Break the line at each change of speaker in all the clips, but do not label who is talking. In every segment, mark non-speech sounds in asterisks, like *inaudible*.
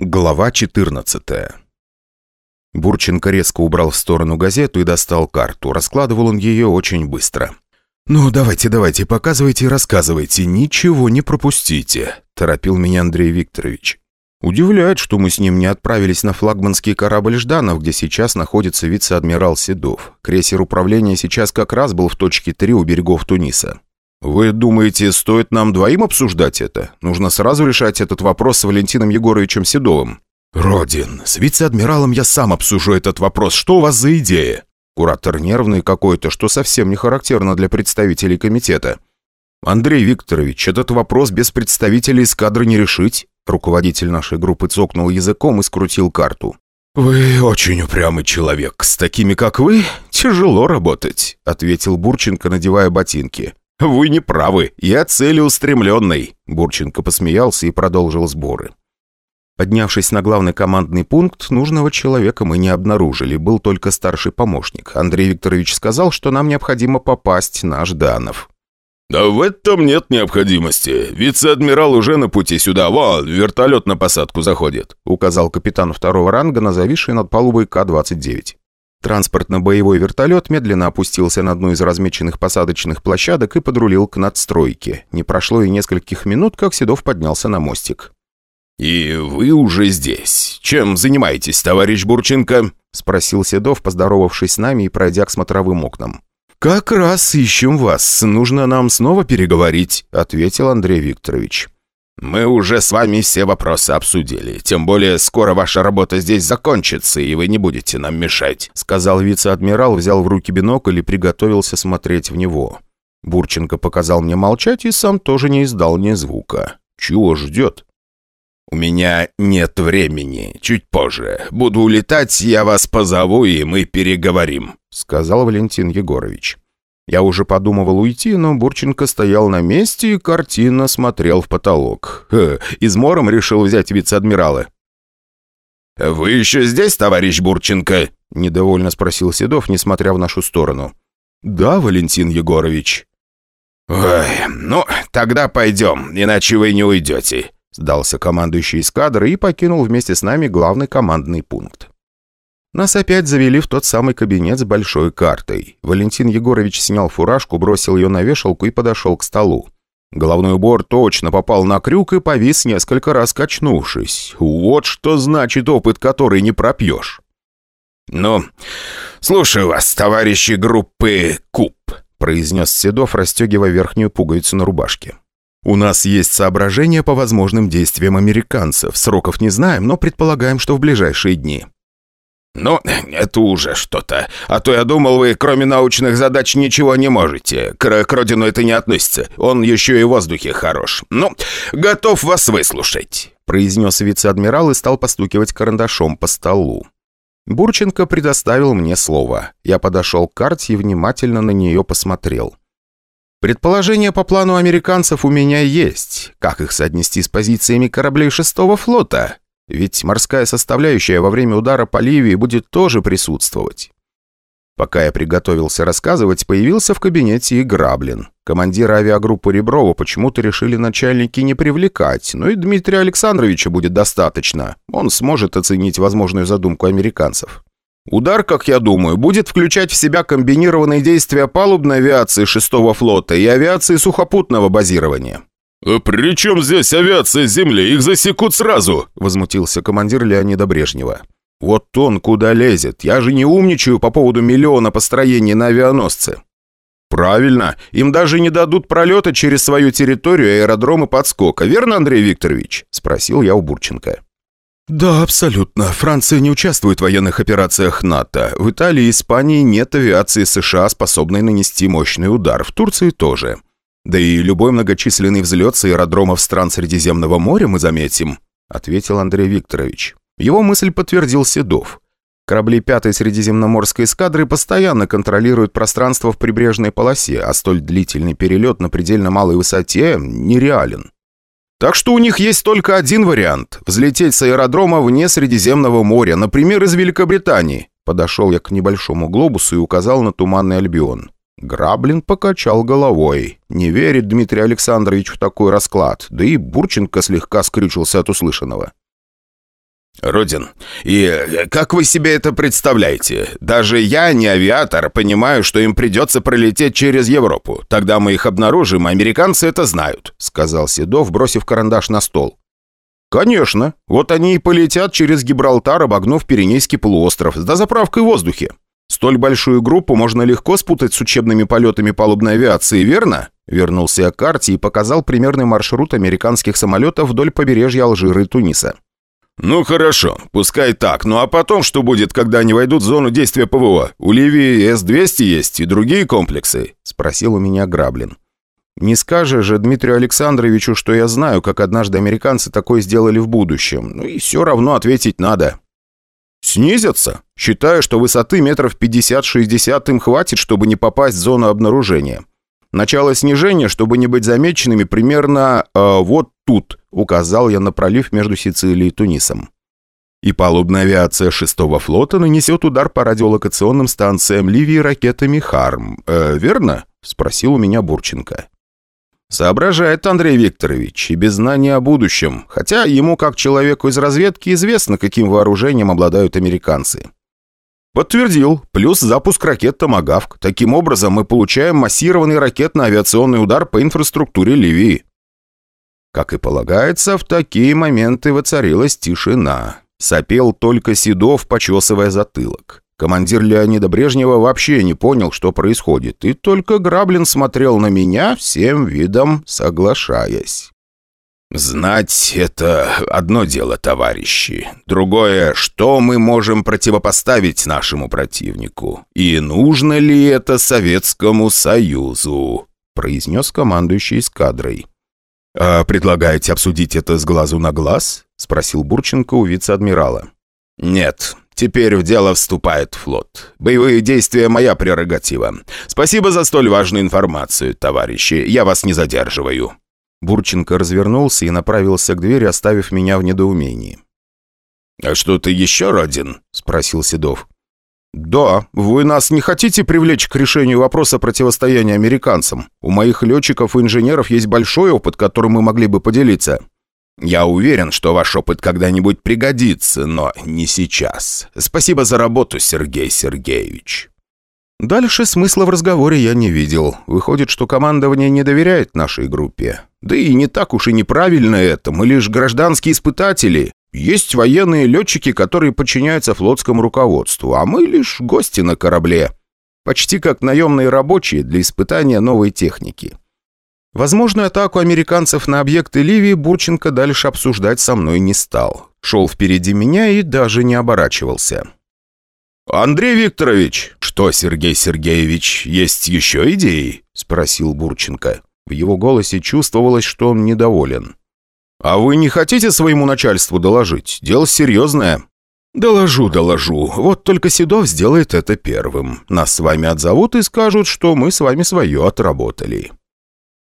Глава 14 Бурченко резко убрал в сторону газету и достал карту. Раскладывал он ее очень быстро. «Ну, давайте, давайте, показывайте и рассказывайте. Ничего не пропустите», – торопил меня Андрей Викторович. Удивляет, что мы с ним не отправились на флагманский корабль «Жданов», где сейчас находится вице-адмирал Седов. Крейсер управления сейчас как раз был в точке 3 у берегов Туниса. «Вы думаете, стоит нам двоим обсуждать это? Нужно сразу решать этот вопрос с Валентином Егоровичем Седовым». «Родин, с вице-адмиралом я сам обсужу этот вопрос. Что у вас за идея?» Куратор нервный какой-то, что совсем не характерно для представителей комитета. «Андрей Викторович, этот вопрос без представителей эскадры не решить?» Руководитель нашей группы цокнул языком и скрутил карту. «Вы очень упрямый человек. С такими, как вы, тяжело работать», ответил Бурченко, надевая ботинки. «Вы не правы. Я целеустремленный». Бурченко посмеялся и продолжил сборы. Поднявшись на главный командный пункт, нужного человека мы не обнаружили, был только старший помощник. Андрей Викторович сказал, что нам необходимо попасть на Жданов.
«Да в этом нет необходимости. Вице-адмирал уже на пути сюда. Вон, вертолет на посадку заходит»,
указал капитан второго ранга на зависший над палубой К-29. Транспортно-боевой вертолет медленно опустился на одну из размеченных посадочных площадок и подрулил к надстройке. Не прошло и нескольких минут, как Седов поднялся на мостик.
«И вы уже здесь. Чем занимаетесь, товарищ Бурченко?» — спросил Седов, поздоровавшись с нами и пройдя к смотровым окнам.
«Как раз ищем вас. Нужно нам снова переговорить», — ответил Андрей Викторович.
«Мы уже с вами все вопросы обсудили. Тем более скоро ваша работа здесь закончится, и вы не будете нам мешать»,
сказал вице-адмирал, взял в руки бинокль и приготовился смотреть в него. Бурченко показал мне молчать и сам тоже не издал ни звука. «Чего ждет?»
«У меня нет времени. Чуть позже. Буду улетать, я вас позову, и мы переговорим»,
сказал Валентин Егорович. Я уже подумывал уйти, но Бурченко стоял на месте и картинно смотрел в потолок. Э, измором решил взять вице-адмирала.
«Вы еще здесь, товарищ Бурченко?»
– недовольно спросил Седов, несмотря в нашу сторону. «Да, Валентин Егорович».
«Ой, ну, тогда пойдем, иначе вы не уйдете», – сдался командующий эскадры и покинул вместе с нами главный командный пункт.
Нас опять завели в тот самый кабинет с большой картой. Валентин Егорович снял фуражку, бросил ее на вешалку и подошел к столу. Головной убор точно попал на крюк и повис несколько раз качнувшись. Вот что значит опыт, который не пропьешь.
«Ну, слушаю вас, товарищи группы КУП», произнес Седов, расстегивая верхнюю пуговицу на рубашке.
«У нас есть соображения по возможным действиям американцев. Сроков не знаем, но предполагаем, что в ближайшие дни.
«Ну, это уже что-то. А то я думал, вы кроме научных задач ничего не можете. К, к Родину это не относится. Он еще и в воздухе хорош. Ну, готов вас выслушать», — произнес вице-адмирал и стал постукивать карандашом по столу.
Бурченко предоставил мне слово. Я подошел к карте и внимательно на нее посмотрел. Предположения по плану американцев у меня есть. Как их соотнести с позициями кораблей шестого флота? Ведь морская составляющая во время удара по Ливии будет тоже присутствовать. Пока я приготовился рассказывать, появился в кабинете и Граблин. Командира авиагруппы Реброва почему-то решили начальники не привлекать, но и Дмитрия Александровича будет достаточно. Он сможет оценить возможную задумку американцев. Удар, как я думаю, будет включать в себя комбинированные действия палубной авиации 6-го флота и авиации сухопутного базирования.
«А при чем здесь авиация Земли? Их засекут сразу!»
– возмутился командир Леонида Брежнева. «Вот он куда лезет. Я же не умничаю по поводу миллиона построений на авианосце». «Правильно. Им даже не дадут пролета через свою территорию аэродромы подскока. Верно, Андрей Викторович?» – спросил я у Бурченко. «Да, абсолютно. Франция не участвует в военных операциях НАТО. В Италии и Испании нет авиации США, способной нанести мощный удар. В Турции тоже. Да и любой многочисленный взлет с аэродромов стран Средиземного моря мы заметим», ответил Андрей Викторович. Его мысль подтвердил Седов. Корабли пятой Средиземноморской эскадры постоянно контролируют пространство в прибрежной полосе, а столь длительный перелет на предельно малой высоте нереален. Так что у них есть только один вариант – взлететь с аэродрома вне Средиземного моря, например, из Великобритании. Подошел я к небольшому глобусу и указал на Туманный Альбион. Граблин покачал головой. Не верит Дмитрий Александрович в такой расклад, да и Бурченко слегка скрючился от услышанного.
«Родин, и э, как вы себе это представляете? Даже я, не авиатор, понимаю, что им придется пролететь через Европу. Тогда мы их обнаружим, американцы это знают», — сказал Седов, бросив карандаш на стол. «Конечно. Вот они и полетят через Гибралтар, обогнув Пиренейский полуостров, с дозаправкой в воздухе. Столь большую группу можно легко спутать с учебными полетами палубной авиации, верно?» Вернулся я к карте и показал примерный маршрут американских самолетов вдоль побережья Алжира и Туниса.
«Ну хорошо, пускай так. Ну а потом что будет, когда они войдут в зону действия ПВО? У Ливии С-200 есть и другие комплексы?» – спросил у меня Граблин. «Не скажешь же Дмитрию Александровичу, что я знаю, как однажды американцы такое сделали в будущем. Ну и все равно ответить надо». «Снизятся? Считаю, что высоты метров 50-60 им хватит, чтобы не попасть в зону обнаружения. Начало снижения, чтобы не быть замеченными, примерно э, вот тут, указал я на пролив между Сицилией и Тунисом. И палубная авиация шестого флота нанесет удар по радиолокационным станциям Ливии ракетами «Харм». Э, верно?» – спросил у меня Бурченко. Соображает Андрей Викторович, и без знания о будущем, хотя ему, как человеку из разведки, известно, каким вооружением обладают американцы. «Подтвердил. Плюс запуск ракет «Томагавк». Таким образом, мы получаем массированный ракетно-авиационный удар по инфраструктуре Ливии». Как и полагается, в такие моменты воцарилась тишина. Сопел только Седов, почесывая затылок. Командир Леонида Брежнева вообще не понял, что происходит, и только Граблин смотрел на меня, всем видом соглашаясь.
«Знать — это одно дело, товарищи. Другое, что мы можем противопоставить нашему противнику? И нужно ли это Советскому Союзу?» — произнес командующий эскадрой.
«А предлагаете обсудить это с глазу на глаз?» — спросил Бурченко у вице-адмирала.
«Нет, теперь в дело вступает флот. Боевые действия — моя прерогатива. Спасибо за столь важную информацию, товарищи. Я вас не задерживаю».
Бурченко развернулся и направился к двери, оставив меня в недоумении.
«А что ты еще, Родин?» – спросил Седов.
«Да, вы нас не хотите привлечь к решению вопроса противостояния американцам? У моих летчиков и инженеров есть большой опыт, которым мы могли бы поделиться».
«Я уверен, что ваш опыт когда-нибудь пригодится, но не сейчас. Спасибо за работу, Сергей Сергеевич».
Дальше смысла в разговоре я не видел. Выходит, что командование не доверяет нашей группе. Да и не так уж и неправильно это. Мы лишь гражданские испытатели. Есть военные летчики, которые подчиняются флотскому руководству, а мы лишь гости на корабле. Почти как наемные рабочие для испытания новой техники. Возможную атаку американцев на объекты Ливии Бурченко дальше обсуждать со мной не стал. Шел впереди меня и даже не оборачивался.
«Андрей Викторович!» «Что, Сергей Сергеевич, есть еще идеи?» – спросил Бурченко.
В его голосе чувствовалось, что он недоволен. «А вы не хотите своему начальству доложить? Дело серьезное». «Доложу, доложу. Вот только Седов сделает это первым. Нас с вами отзовут и скажут, что мы с вами свое отработали».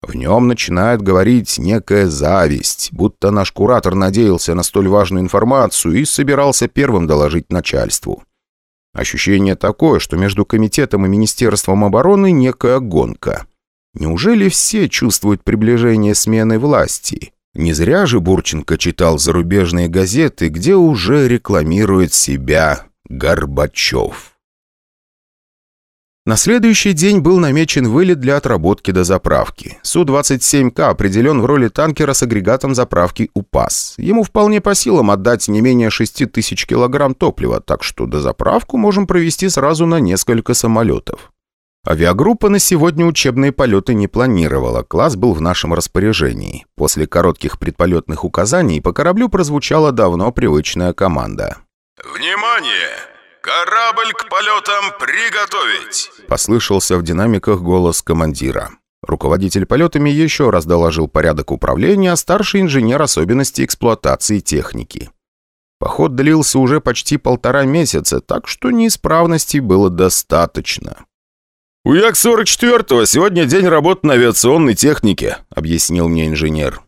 В нем начинает говорить некая зависть, будто наш куратор надеялся на столь важную информацию и собирался первым доложить начальству. Ощущение такое, что между комитетом и Министерством обороны некая гонка. Неужели все чувствуют приближение смены власти? Не зря же Бурченко читал зарубежные газеты, где уже рекламирует себя Горбачев. На следующий день был намечен вылет для отработки до заправки. Су-27К определен в роли танкера с агрегатом заправки УПАС. Ему вполне по силам отдать не менее 6 тысяч килограмм топлива, так что до заправку можем провести сразу на несколько самолетов. Авиагруппа на сегодня учебные полеты не планировала, класс был в нашем распоряжении. После коротких предполетных указаний по кораблю прозвучала давно привычная команда.
«Внимание! «Корабль к полетам приготовить!»
Послышался в динамиках голос командира. Руководитель полетами еще раз доложил порядок управления, старший инженер особенности эксплуатации техники. Поход длился уже почти полтора месяца, так что неисправностей было достаточно.
«У Як-44 сегодня день работы на авиационной технике», — объяснил мне инженер.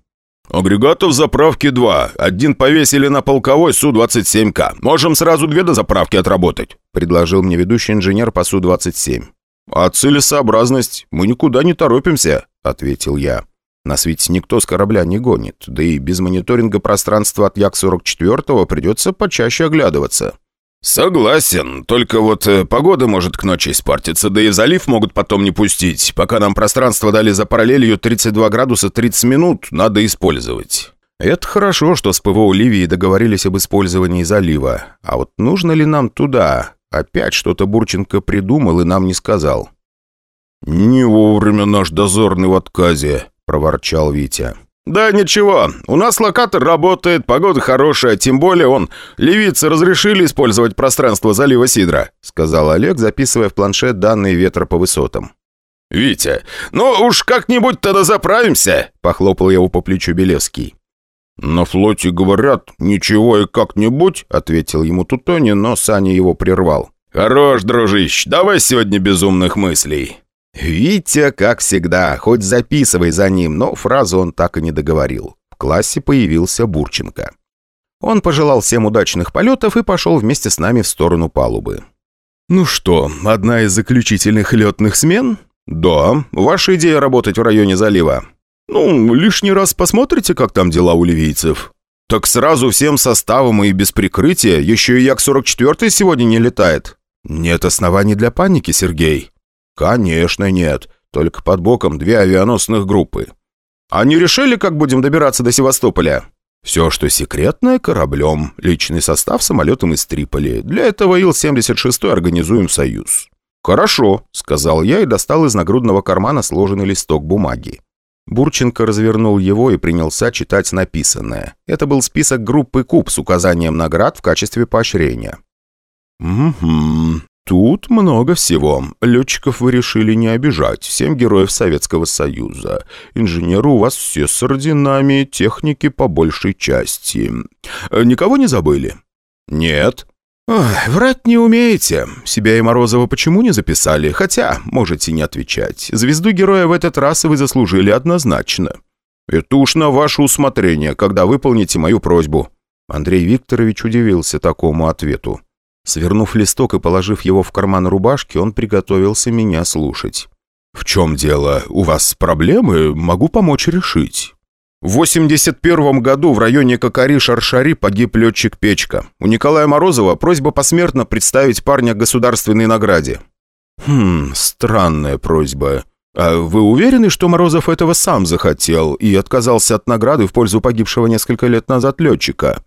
«Агрегатов заправки два. Один повесили на полковой Су-27К. Можем сразу две дозаправки отработать», — предложил мне ведущий инженер по Су-27. «А целесообразность? Мы никуда не торопимся», — ответил я. Нас ведь никто с корабля не гонит, да и без мониторинга пространства от Як-44 придется почаще оглядываться».
«Согласен, только вот э, погода может к ночи испортиться, да и залив могут потом не пустить. Пока нам пространство дали за параллелью 32 градуса 30 минут, надо использовать».
«Это хорошо, что с ПВО Ливии договорились об использовании залива. А вот нужно ли нам туда? Опять что-то Бурченко придумал и нам не сказал».
«Не вовремя наш дозорный в отказе», — проворчал Витя. «Да ничего, у нас локатор работает, погода хорошая, тем более он... Ливицы разрешили использовать пространство залива Сидра»,
сказал Олег, записывая в планшет данные ветра по высотам.
«Витя, ну уж как-нибудь тогда заправимся», похлопал его по плечу Белевский.
«На флоте говорят, ничего и как-нибудь», ответил ему Тутони, но Саня его прервал.
«Хорош, дружище, давай сегодня безумных мыслей».
Витя, как всегда, хоть записывай за ним, но фразу он так и не договорил. В классе появился Бурченко. Он пожелал всем удачных полетов и пошел вместе с нами в сторону палубы. «Ну что, одна из заключительных летных смен?» «Да. Ваша идея работать в районе залива?» «Ну, лишний раз посмотрите, как там дела у ливийцев». «Так сразу всем составом и без прикрытия, еще и Як-44 сегодня не летает». «Нет оснований для паники, Сергей». «Конечно нет. Только под боком две авианосных группы». «Они решили, как будем добираться до Севастополя?» «Все, что секретное, кораблем. Личный состав самолетом из Триполи. Для этого Ил-76 организуем союз». «Хорошо», — сказал я и достал из нагрудного кармана сложенный листок бумаги. Бурченко развернул его и принялся читать написанное. Это был список группы КУБ с указанием наград в качестве поощрения. «Угу. Тут много всего. Летчиков вы решили не обижать. Семь героев Советского Союза. Инженеры у вас все с орденами, техники по большей части. Никого не забыли?» «Нет», Ой, «Врать не умеете. Себя и Морозова почему не записали? Хотя, можете не отвечать. Звезду героя в этот раз вы заслужили однозначно. Это уж на ваше усмотрение, когда выполните мою просьбу». Андрей Викторович удивился такому ответу. Свернув листок и положив его в карман рубашки, он приготовился меня слушать. «В чем дело? У вас проблемы? Могу помочь решить». В 81 году в районе Кокари-Шаршари погиб летчик Печка. У Николая Морозова просьба посмертно представить парня государственной награде. Хм, странная просьба. А вы уверены, что Морозов этого сам захотел и отказался от награды в пользу погибшего несколько лет назад летчика?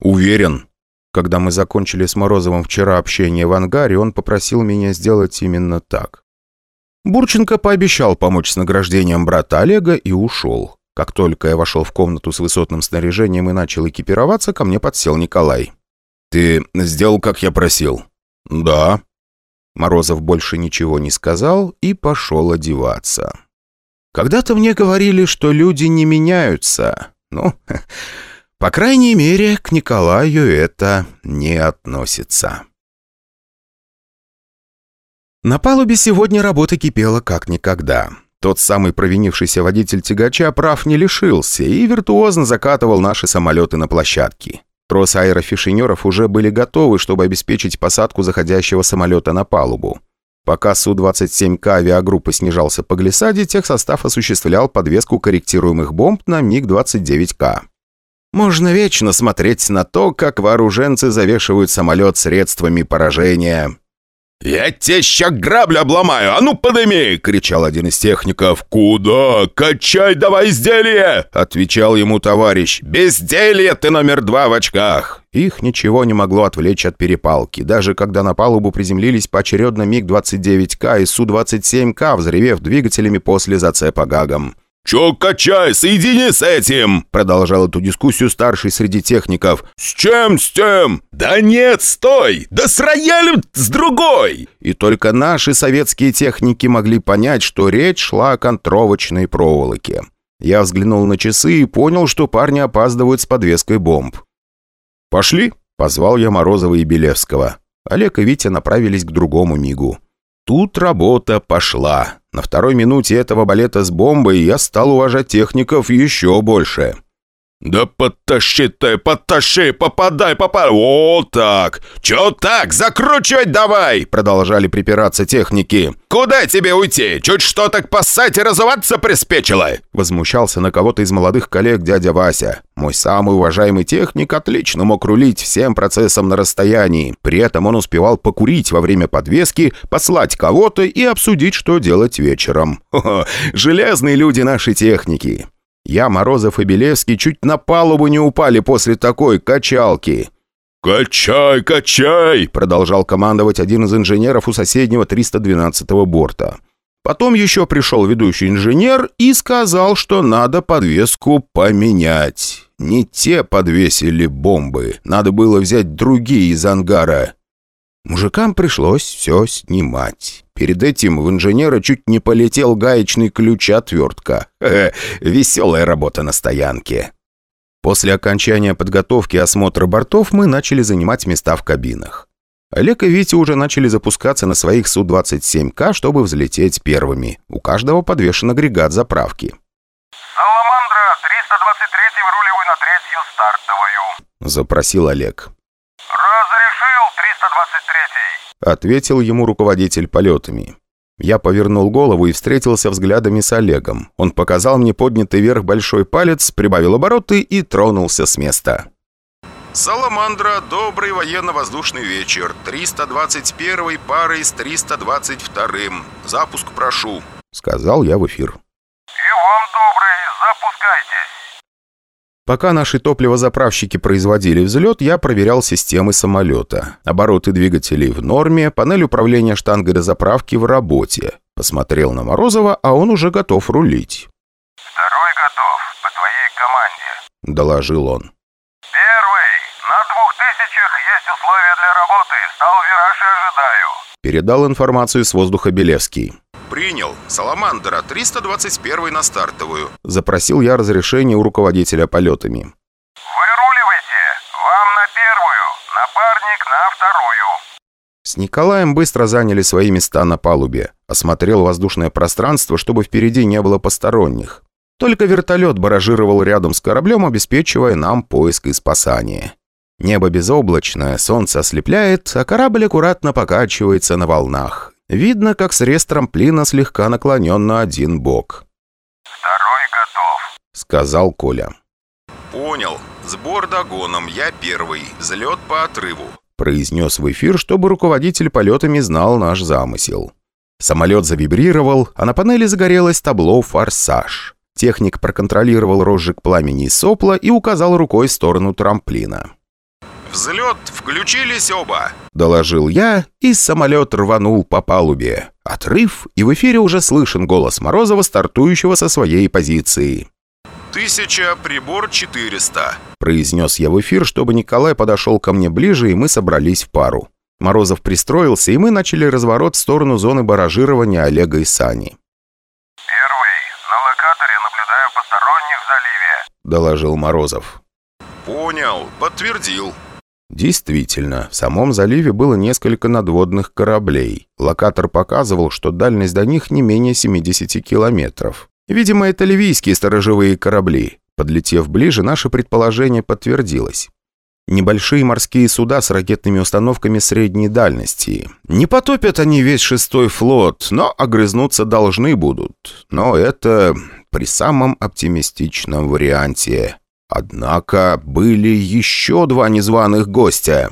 Уверен. Когда мы закончили с Морозовым вчера общение в ангаре, он попросил меня сделать именно так. Бурченко пообещал помочь с награждением брата Олега и ушел. Как только я вошел в комнату с высотным снаряжением и начал экипироваться, ко мне подсел Николай. «Ты сделал, как я просил?» «Да». Морозов больше ничего не сказал и пошел одеваться. «Когда-то мне говорили, что люди не меняются. Ну, *laughs* по крайней мере, к Николаю это не относится». На палубе сегодня работа кипела как никогда. Тот самый провинившийся водитель тягача прав не лишился и виртуозно закатывал наши самолеты на площадке. Тросы аэрофишинеров уже были готовы, чтобы обеспечить посадку заходящего самолета на палубу. Пока Су-27К авиагруппы снижался по глиссаде, техсостав осуществлял подвеску корректируемых бомб на МиГ-29К. Можно вечно смотреть на то, как вооруженцы завешивают самолет средствами поражения.
«Я тебе ща грабли обломаю, а ну подыми!» — кричал один из техников. «Куда? Качай давай изделие!» — отвечал ему товарищ. «Безделье ты номер два в очках!»
Их ничего не могло отвлечь от перепалки, даже когда на палубу приземлились поочередно МиГ-29К и Су-27К, взревев двигателями после зацепа гагом.
«Чё качай, соедини с этим!» Продолжал эту дискуссию старший среди техников. «С чем с тем? Да нет, стой! Да с роялем с другой!»
И только наши советские техники могли понять, что речь шла о контровочной проволоке. Я взглянул на часы и понял, что парни опаздывают с подвеской бомб. «Пошли!» — позвал я Морозова и Белевского. Олег и Витя направились к другому мигу. Тут работа пошла. На второй минуте этого балета с бомбой я стал уважать техников еще больше.
«Да подтащи ты, подтащи, попадай, попадай! Вот так! Чё так? Закручивать давай!» Продолжали припираться техники. «Куда тебе уйти? Чуть что так поссать и разуваться приспечило!» Возмущался на кого-то из молодых коллег дядя Вася. Мой самый уважаемый техник отлично мог рулить всем процессом на расстоянии. При этом он успевал покурить во время подвески, послать кого-то и обсудить, что делать вечером. Хо *laughs* -хо, железные люди нашей техники. Я, Морозов и Белевский чуть на палубу не упали после такой качалки. «Качай, качай!» — продолжал командовать один из инженеров у соседнего 312-го борта. Потом еще пришел ведущий инженер и сказал, что надо подвеску поменять. Не те подвесили бомбы, надо было взять другие из ангара. Мужикам пришлось все снимать. Перед этим в инженера чуть не полетел гаечный ключ-отвертка. Веселая работа на стоянке. После окончания подготовки и осмотра бортов мы начали занимать места в кабинах. Олег и Витя уже начали запускаться на своих Су-27К, чтобы взлететь первыми. У каждого подвешен агрегат заправки.
«Саламандра, 323 выруливай на третью стартовую», —
запросил Олег.
«Разрешил, 323-й», —
ответил ему руководитель полетами. Я повернул голову и встретился взглядами с Олегом. Он показал мне поднятый вверх большой палец, прибавил обороты и тронулся с места.
«Саламандра, добрый военно-воздушный вечер. 321 парой с 322-м. Запуск прошу», —
сказал я в эфир.
«И вам добрый, запускайтесь».
Пока наши топливозаправщики производили взлет, я проверял системы самолета. Обороты двигателей в норме, панель управления штангой дозаправки в работе. Посмотрел на Морозова, а он уже готов рулить.
«Второй готов, по твоей команде», —
доложил он.
«Первый, на двух тысячах есть условия для работы, стал вираж и ожидаю».
Передал информацию с воздуха Белевский.
«Принял. Саламандра, 321 на стартовую».
Запросил я разрешение у руководителя полетами.
«Выруливайте, вам на первую, напарник на вторую».
С Николаем быстро заняли свои места на палубе. Осмотрел воздушное пространство, чтобы впереди не было посторонних. Только вертолет баражировал рядом с кораблем, обеспечивая нам поиск и спасание. Небо безоблачное, солнце ослепляет, а корабль аккуратно покачивается на волнах. Видно, как срез трамплина слегка наклонен на один бок.
«Второй готов», —
сказал Коля.
«Понял. Сбор догоном. Я первый. Взлет по отрыву», —
произнес в эфир, чтобы руководитель полетами знал наш замысел. Самолет завибрировал, а на панели загорелось табло «Форсаж». Техник проконтролировал розжиг пламени из сопла и указал рукой в сторону трамплина.
«Взлет! Включились оба!»
— доложил я, и самолет рванул по палубе. Отрыв, и в эфире уже слышен голос Морозова, стартующего со своей позиции.
«Тысяча, прибор 400», —
произнес я в эфир, чтобы Николай подошел ко мне ближе, и мы собрались в пару. Морозов пристроился, и мы начали разворот в сторону зоны баражирования Олега и Сани.
«Первый, на локаторе наблюдаю посторонних в заливе», —
доложил Морозов.
«Понял, подтвердил».
Действительно, в самом заливе было несколько надводных кораблей. Локатор показывал, что дальность до них не менее 70 километров. Видимо, это ливийские сторожевые корабли. Подлетев ближе, наше предположение подтвердилось. Небольшие морские суда с ракетными установками средней дальности. Не потопят они весь шестой флот, но огрызнуться должны будут. Но это при самом оптимистичном варианте. Однако были еще два незваных гостя.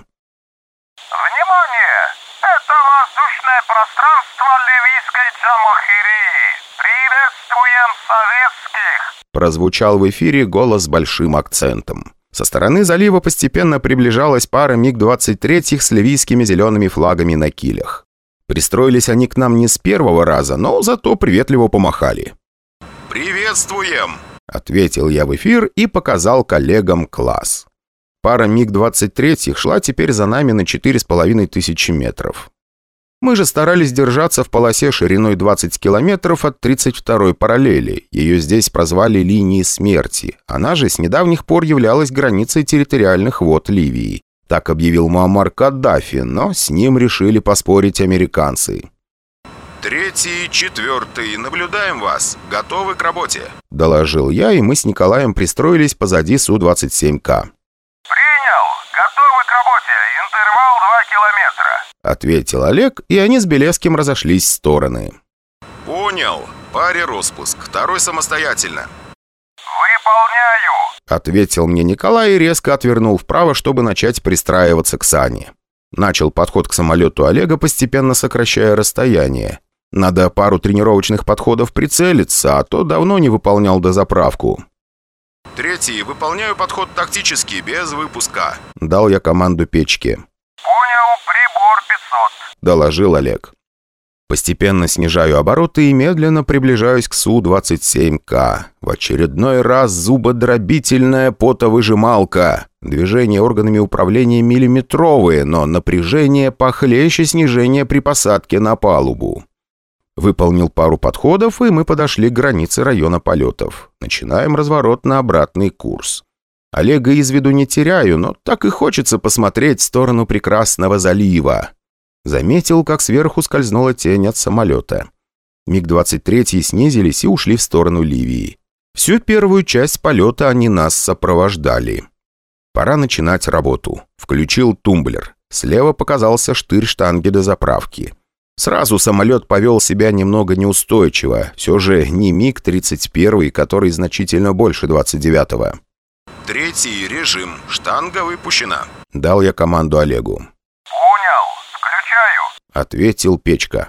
«Внимание! Это воздушное пространство ливийской Джамахирии. Приветствуем советских!»
Прозвучал в эфире голос с большим акцентом. Со стороны залива постепенно приближалась пара МиГ-23 с ливийскими зелеными флагами на килях. Пристроились они к нам не с первого раза, но зато приветливо помахали.
«Приветствуем!»
Ответил я в эфир и показал коллегам класс. Пара МиГ-23 шла теперь за нами на 4,5 тысячи метров. Мы же старались держаться в полосе шириной 20 километров от 32-й параллели. Ее здесь прозвали «линией смерти». Она же с недавних пор являлась границей территориальных вод Ливии. Так объявил Муаммар Каддафи, но с ним решили поспорить американцы.
Третий четвертый. Наблюдаем вас. Готовы к работе?»
Доложил я, и мы с Николаем пристроились позади Су-27К.
Принял. Готовы к работе. Интервал 2 километра.
Ответил Олег, и они с Белевским разошлись в стороны.
«Понял. Паре распуск. Второй самостоятельно».
Выполняю.
Ответил мне Николай и резко отвернул вправо, чтобы начать пристраиваться к Сане. Начал подход к самолету Олега, постепенно сокращая расстояние. Надо пару тренировочных подходов прицелиться, а то давно не выполнял дозаправку.
Третий. Выполняю подход тактический, без выпуска.
Дал я команду печке.
Понял. Прибор 500.
Доложил Олег. Постепенно снижаю обороты и медленно приближаюсь к Су-27К. В очередной раз зубодробительная потовыжималка. Движения органами управления миллиметровые, но напряжение похлеще снижения при посадке на палубу. Выполнил пару подходов, и мы подошли к границе района полетов. Начинаем разворот на обратный курс. Олега из виду не теряю, но так и хочется посмотреть в сторону прекрасного залива. Заметил, как сверху скользнула тень от самолета. МиГ-23 снизились и ушли в сторону Ливии. Всю первую часть полета они нас сопровождали. Пора начинать работу. Включил тумблер. Слева показался штырь штанги до заправки. Сразу самолет повел себя немного неустойчиво. Все же не МиГ-31, который значительно больше 29-го.
Третий режим. Штанга выпущена.
Дал я команду Олегу.
Понял. Включаю.
Ответил Печка.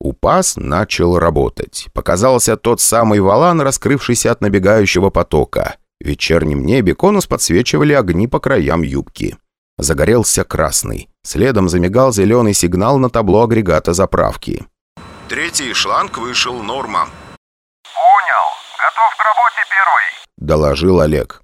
УПАС начал работать. Показался тот самый валан, раскрывшийся от набегающего потока. В вечернем небе конус подсвечивали огни по краям юбки. Загорелся красный. Следом замигал зеленый сигнал на табло агрегата заправки.
Третий шланг вышел. Норма.
Понял. Готов к работе первый.
Доложил Олег.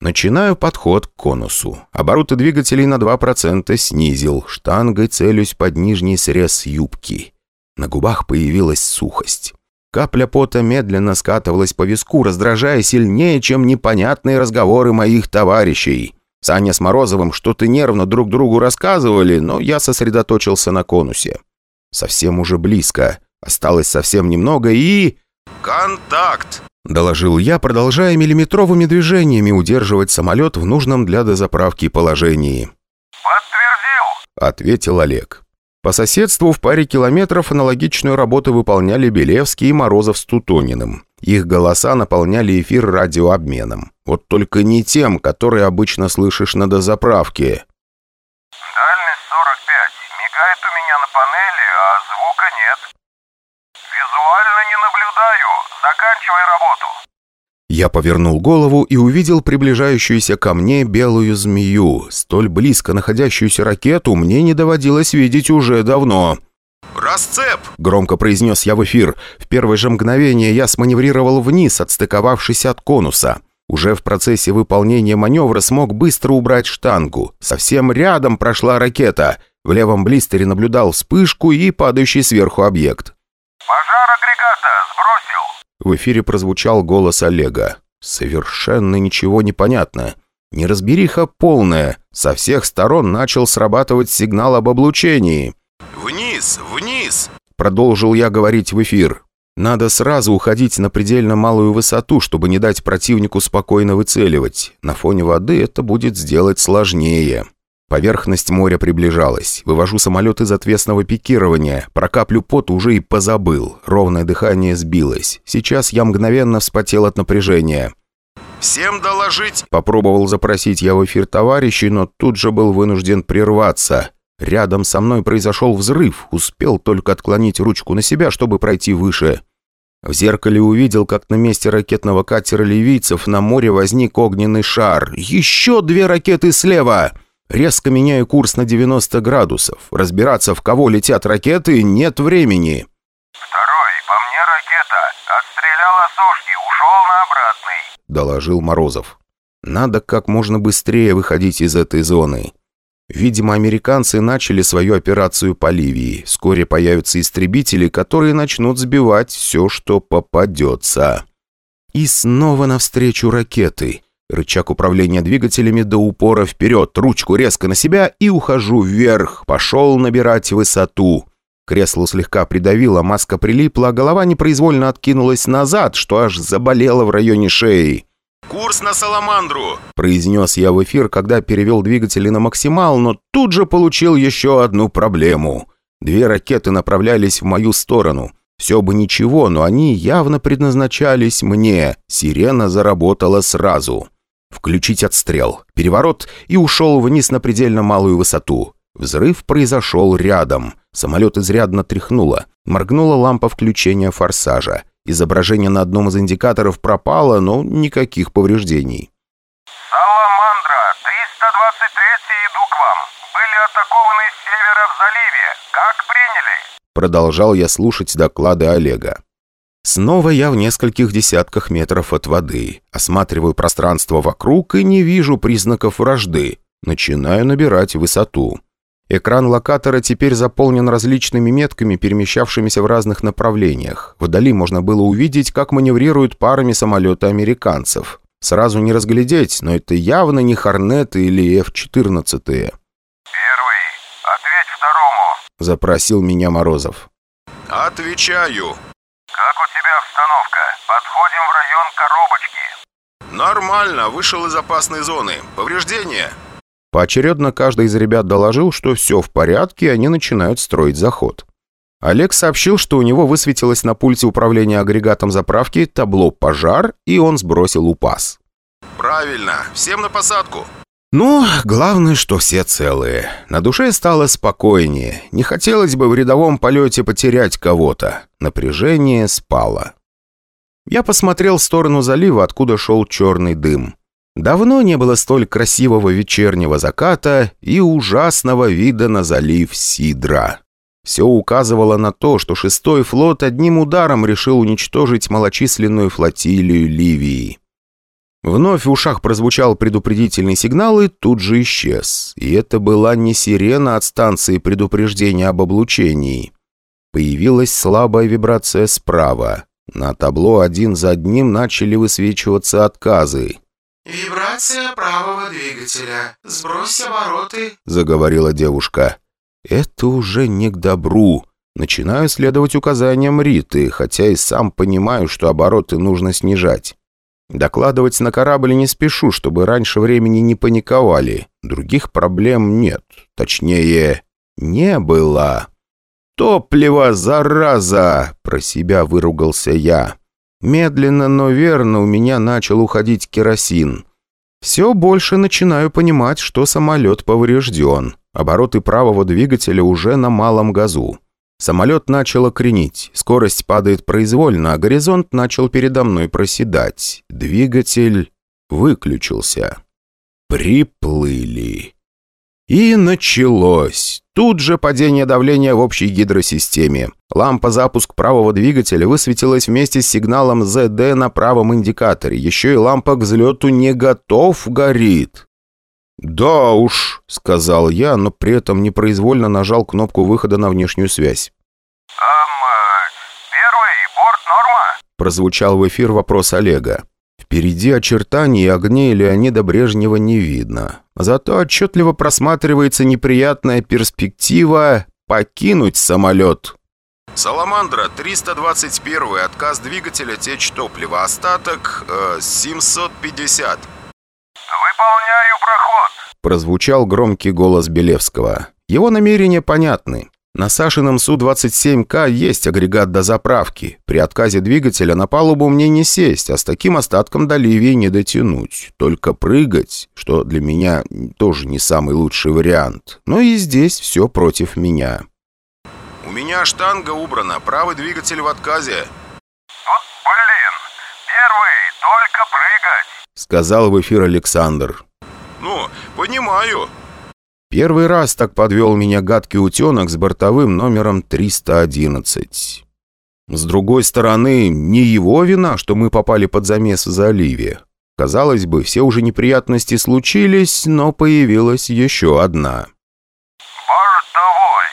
Начинаю подход к конусу. Обороты двигателей на 2% снизил. Штангой целюсь под нижний срез юбки. На губах появилась сухость. Капля пота медленно скатывалась по виску, раздражая сильнее, чем непонятные разговоры моих товарищей. Саня с Морозовым что-то нервно друг другу рассказывали, но я сосредоточился на конусе. Совсем уже близко. Осталось совсем немного и...
Контакт.
Доложил я, продолжая миллиметровыми движениями удерживать самолет в нужном для дозаправки положении.
Подтвердил.
Ответил Олег. По соседству в паре километров аналогичную работу выполняли Белевский и Морозов с Тутониным. Их голоса наполняли эфир радиообменом. Вот только не тем, которые обычно слышишь на дозаправке.
Дальность 45. Мигает у меня на панели, а звука нет. Визуально не наблюдаю. Заканчивай работу.
Я повернул голову и увидел приближающуюся ко мне белую змею. Столь близко находящуюся ракету мне не доводилось видеть уже давно.
Расцеп.
Громко произнес я в эфир. В первое же мгновение я сманеврировал вниз, отстыковавшись от конуса. Уже в процессе выполнения маневра смог быстро убрать штангу. Совсем рядом прошла ракета. В левом блистере наблюдал вспышку и падающий сверху объект.
Пожар агрегата. Сбросил.
В эфире прозвучал голос Олега. Совершенно ничего не понятно. Неразбериха полная. Со всех сторон начал срабатывать сигнал об облучении.
Вниз, вниз.
Продолжил я говорить в эфир. Надо сразу уходить на предельно малую высоту, чтобы не дать противнику спокойно выцеливать. На фоне воды это будет сделать сложнее. Поверхность моря приближалась. Вывожу самолет из отвесного пикирования. Про каплю пота уже и позабыл. Ровное дыхание сбилось. Сейчас я мгновенно вспотел от напряжения.
Всем доложить.
Попробовал запросить я в эфир товарищей, но тут же был вынужден прерваться. Рядом со мной произошел взрыв. Успел только отклонить ручку на себя, чтобы пройти выше. В зеркале увидел, как на месте ракетного катера ливийцев на море возник огненный шар. Еще две ракеты слева! Резко меняю курс на 90 градусов. Разбираться, в кого летят ракеты, нет времени.
Второй. По мне ракета. Отстреляла сошки. Ушел на обратный.
Доложил Морозов. Надо как можно быстрее выходить из этой зоны. Видимо, американцы начали свою операцию по Ливии. Вскоре появятся истребители, которые начнут сбивать все, что попадется. И снова навстречу ракеты. Рычаг управления двигателями до упора вперед, ручку резко на себя и ухожу вверх. Пошел набирать высоту. Кресло слегка придавило, маска прилипла, голова непроизвольно откинулась назад, что аж заболело в районе шеи.
«Курс на Саламандру!»
– произнес я в эфир, когда перевел двигатели на максимал, но тут же получил еще одну проблему. Две ракеты направлялись в мою сторону. Все бы ничего, но они явно предназначались мне. Сирена заработала сразу. Включить отстрел, переворот и ушел вниз на предельно малую высоту. Взрыв произошел рядом. Самолет изрядно тряхнуло. Моргнула лампа включения форсажа. Изображение на одном из индикаторов пропало, но никаких повреждений.
«Саламандра, 323 иду к вам. Были атакованы с севера в заливе. Как приняли?»
Продолжал я слушать доклады Олега. Снова я в нескольких десятках метров от воды. Осматриваю пространство вокруг и не вижу признаков вражды. Начинаю набирать высоту. Экран локатора теперь заполнен различными метками, перемещавшимися в разных направлениях. Вдали можно было увидеть, как маневрируют парами самолеты американцев. Сразу не разглядеть, но это явно не Хорнеты или F-14.
«Первый, ответь второму».
Запросил меня Морозов.
«Отвечаю».
«Как у тебя обстановка? Подходим в район коробочки».
«Нормально, вышел из опасной зоны. Повреждения?»
Поочередно каждый из ребят доложил, что все в порядке, и они начинают строить заход. Олег сообщил, что у него высветилось на пульте управления агрегатом заправки табло «Пожар», и он сбросил упас.
«Правильно. Всем на посадку».
Ну, главное, что все целые. На душе стало спокойнее. Не хотелось бы в рядовом полете потерять кого-то. Напряжение спало. Я посмотрел в сторону залива, откуда шел черный дым. Давно не было столь красивого вечернего заката и ужасного вида на залив Сидра. Все указывало на то, что шестой флот одним ударом решил уничтожить малочисленную флотилию Ливии. Вновь в ушах прозвучал предупредительный сигнал и тут же исчез. И это была не сирена от станции предупреждения об облучении. Появилась слабая вибрация справа. На табло один за одним начали высвечиваться отказы.
«Вибрация правого двигателя. Сбрось обороты», —
заговорила девушка. «Это уже не к добру. Начинаю следовать указаниям Риты, хотя и сам понимаю, что обороты нужно снижать. Докладывать на корабль не спешу, чтобы раньше времени не паниковали. Других проблем нет. Точнее, не было. «Топливо, зараза!» — про себя выругался я. Медленно, но верно у меня начал уходить керосин. Все больше начинаю понимать, что самолет поврежден. Обороты правого двигателя уже на малом газу. Самолет начал кренить, скорость падает произвольно, а горизонт начал передо мной проседать. Двигатель выключился. Приплыли. И началось. Тут же падение давления в общей гидросистеме. Лампа запуск правого двигателя высветилась вместе с сигналом ЗД на правом индикаторе. Еще и лампа к взлету не готов горит. «Да уж», — сказал я, но при этом непроизвольно нажал кнопку выхода на внешнюю связь.
«Эм, первый, борт норма?»
Прозвучал в эфир вопрос Олега. Впереди очертаний огней Леонида Брежнева не видно. Зато отчетливо просматривается неприятная перспектива покинуть самолет.
«Саламандра, 321 отказ двигателя, течь топлива, остаток э, 750».
«Выполняю проход».
Прозвучал громкий голос Белевского. Его намерения понятны. На Сашином Су-27К есть агрегат до заправки. При отказе двигателя на палубу мне не сесть, а с таким остатком до Ливии не дотянуть. Только прыгать, что для меня тоже не самый лучший вариант. Но и здесь все против меня.
«У меня штанга убрана, правый двигатель в отказе».
«Вот блин, первый, только прыгать».
Сказал в эфир Александр.
«Ну, понимаю».
Первый раз так подвел меня гадкий утенок с бортовым номером 311. С другой стороны, не его вина, что мы попали под замес в заливе. Казалось бы, все уже неприятности случились, но появилась еще одна.
«Бортовой,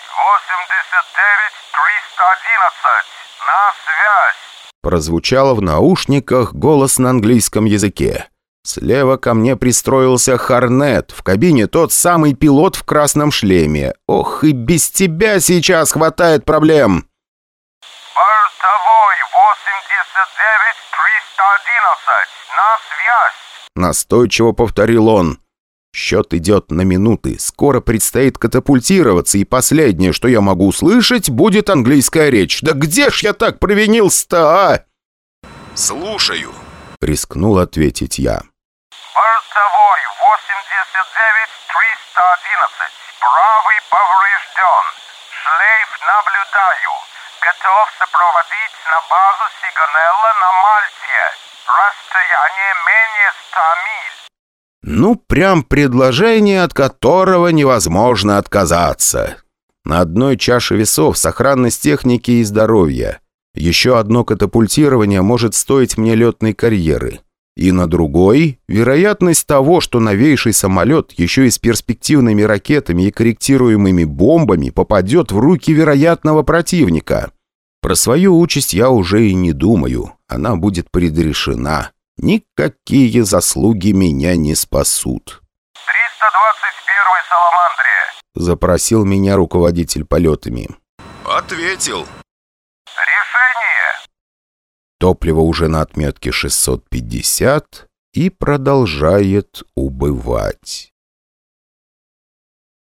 89-311, на связь!»
Прозвучал в наушниках голос на английском языке. Слева ко мне пристроился Харнет, в кабине тот самый пилот в красном шлеме. Ох, и без тебя сейчас хватает проблем.
Бортовой 89-311, на связь.
Настойчиво повторил он. Счет идет на минуты. Скоро предстоит катапультироваться, и последнее, что я могу услышать, будет английская речь. Да где ж я так провинился-то, а?
«Слушаю».
— рискнул ответить я.
Бортовой 89-311, правый поврежден. Шлейф наблюдаю. Готов сопроводить на базу Сиганелла на Мальте. Расстояние менее 100 миль.
Ну, прям предложение, от которого невозможно отказаться. На одной чаше весов сохранность техники и здоровья. Еще одно катапультирование может стоить мне летной карьеры. И на другой – вероятность того, что новейший самолет еще и с перспективными ракетами и корректируемыми бомбами попадет в руки вероятного противника. Про свою участь я уже и не думаю. Она будет предрешена. Никакие заслуги меня не спасут.
321 Саламандре.
Запросил меня руководитель полетами.
«Ответил».
Топливо уже на отметке 650 и продолжает убывать.